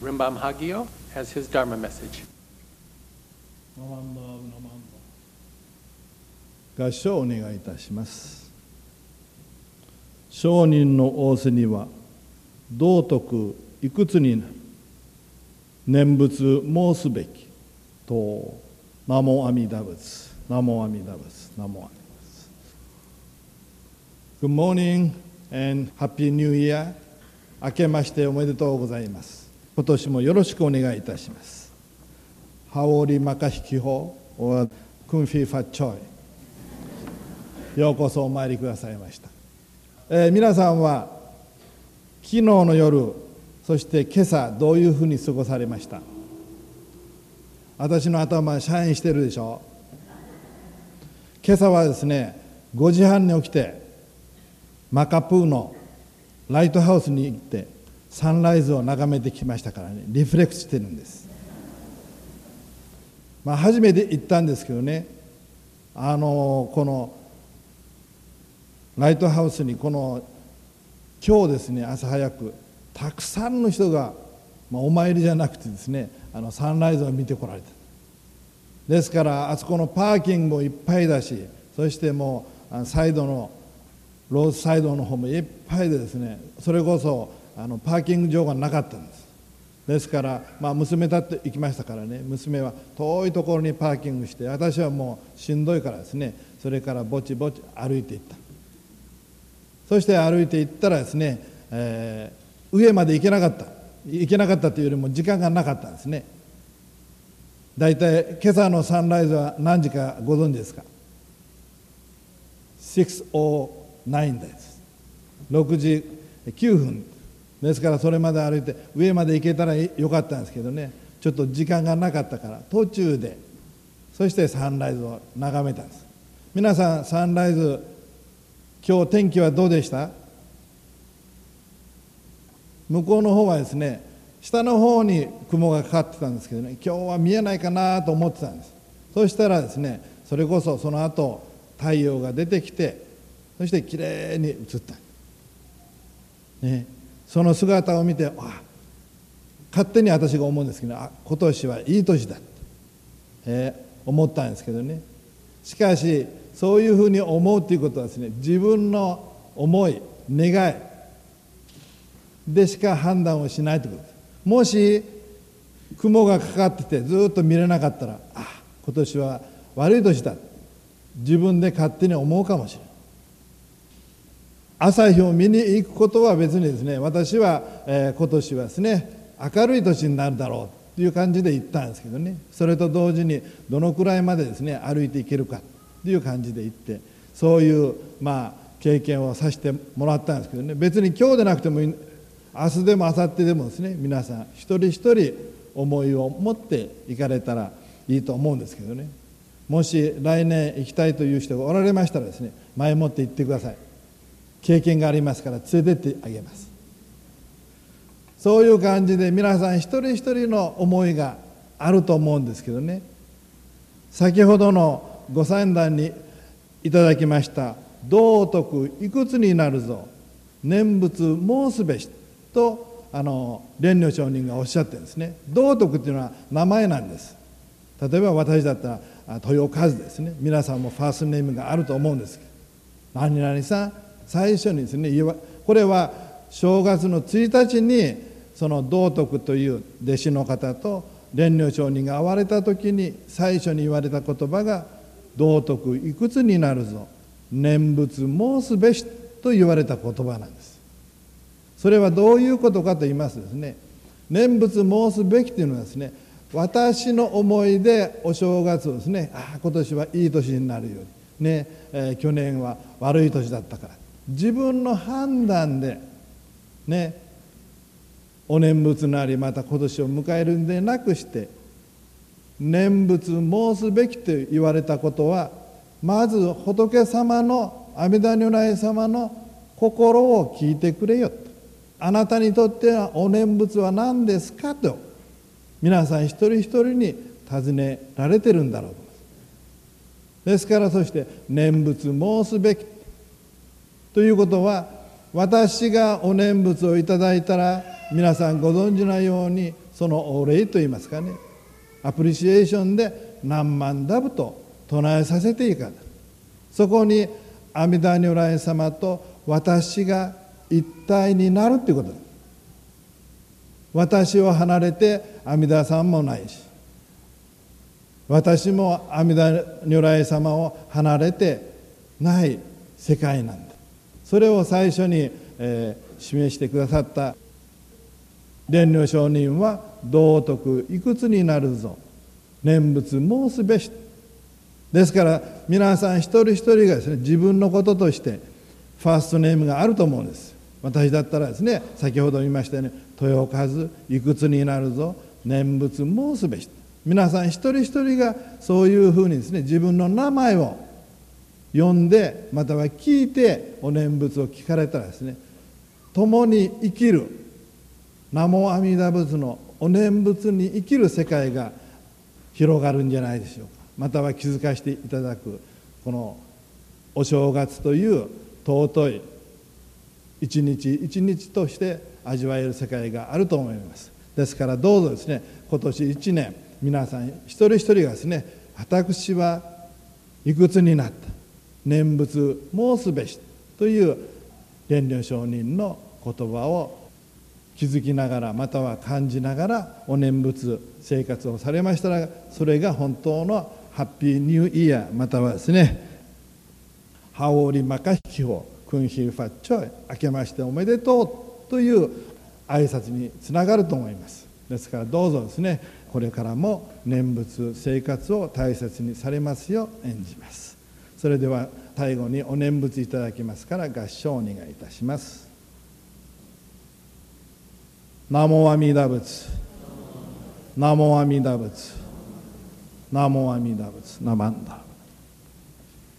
Rimbam Hagio has his Dharma message. 合唱をお願いいたします商人の仰せには道徳いくつになる念仏申すべきと南無阿弥陀仏南無阿弥陀仏南無阿弥陀仏 Good morning and Happy New Year. 明けましておめでとうございます今年もよろしくお願いいたします。ハオリマカヒキホクンフィファチョイ。ようこそお参りくださいました、えー皆さんは昨日の夜そして今朝どういうふうに過ごされました？私の頭シャインしてるでしょ今朝はですね5時半に起きてマカプーのライトハウスに行ってサンライズを眺めてきましたからね。リフレックトしてるんです。まあ初めて行ったんですけどね。あのこのライトハウスにこの今日ですね朝早くたくさんの人が、まあ、お参りじゃなくてですねあのサンライズを見てこられた。ですからあそこのパーキングもいっぱいだしそしてもうサイドのローズサイドの方もいっぱいでですねそれこそあのパーキング場がなかったんです。ですから、まあ、娘だって行きましたからね。娘は遠いところにパーキングして私はもうしんどいからですね。それからぼちぼち歩いていった。そして歩いていったらですね、えー上まで行けなかった。行けなかったというよりも時間がなかったんですね。大体今朝のサンライズは何時かご存知ですか？609です6時9分。ですからそれまで歩いて上まで行けたらよかったんですけどね。ちょっと時間がなかったから途中でそしてサンライズを眺めたんです。皆さんサンライズ今日天気はどうでした？向こうの方はですね下の方に雲がかかってたんですけどね今日は見えないかなと思ってたんです。そしたらですねそれこそその後太陽が出てきてそしてきれいに映った、ね、その姿を見てあ勝手に私が思うんですけどあ今年はいい年だって、えー思ったんですけどね。しかしそういうふうに思うということはですね自分の思い願いでしか判断をしないということ。ですもし雲がかかっててずっと見れなかったらあ今年は悪い年だ自分で勝手に思うかもしれない。朝日を見に行くことは別にですね私は、えー今年はですね明るい年になるだろうという感じで行ったんですけどね。それと同時にどのくらいまでですね歩いていけるかという感じで行ってそういうまあ経験をさせてもらったんですけどね。別に今日でなくても明日でも明後日でもですね皆さん一人一人思いを持って行かれたらいいと思うんですけどね。もし来年行きたいという人がおられましたらですね前もって行ってください。経験がありますから連れてってあげます。そういう感じで皆さん一人一人の思いがあると思うんですけどね。先ほどのご祭壇にいただきました「道徳いくつになるぞ。念仏申すべし」とあの蓮如上人がおっしゃってるんですね。道徳っていうのは名前なんです。例えば私だったら豊和ですね。皆さんもファーストネームがあると思うんですけど。何々さん最初にですねこれは正月の1日にその道徳という弟子の方と蓮如上人が会われた時に最初に言われた言葉が「道徳いくつになるぞ念仏申すべし」と言われた言葉なんです。それはどういうことかと言いますとですね念仏申すべきというのはですね私の思いでお正月をですねああ今年はいい年になるようにね、えー去年は悪い年だったから自分の判断でねお念仏なりまた今年を迎えるんでなくして念仏申すべきと言われたことはまず仏様の阿弥陀如来様の心を聞いてくれよと。あなたにとってはお念仏は何ですかと皆さん一人一人に尋ねられてるんだろうですからそして念仏申すべきということは私がお念仏をいただいたら皆さんご存知のようにそのお礼といいますかねアプリシエーションで何万ダブと唱えさせていいそこに阿弥陀如来様と私が一体になるっていうことです私を離れて阿弥陀さんもないし私も阿弥陀如来様を離れてない世界なんだ。それを最初に、えー、示してくださった蓮如上人は道徳いくつになるぞ。念仏申すべしですから皆さん一人一人がですね自分のこととしてファーストネームがあると思うんです。私だったらですね先ほど言いましたように豊数いくつになるぞ。念仏申すべし。皆さん一人一人がそういうふうにですね自分の名前を呼んでまたは聞いてお念仏を聞かれたらですね共に生きる南無阿弥陀仏のお念仏に生きる世界が広がるんじゃないでしょうか。または気づかせていただくこのお正月という尊い一日一日として味わえる世界があると思います。ですからどうぞですね今年一年皆さん一人一人がですね私はいくつになった。念仏申すべしという蓮如上人の言葉を気づきながらまたは感じながらお念仏生活をされましたらそれが本当のハッピーニューイヤーまたはですねハオリマカヒキホクンヒルファッチョイ明けましておめでとうという挨拶につながると思います。ですからどうぞですねこれからも念仏生活を大切にされますよう演じます。それでは最後にお念仏いただきますから合唱をお願いいたします。南無阿弥陀仏。南無阿弥陀仏。南無阿弥陀仏。ナマンダ。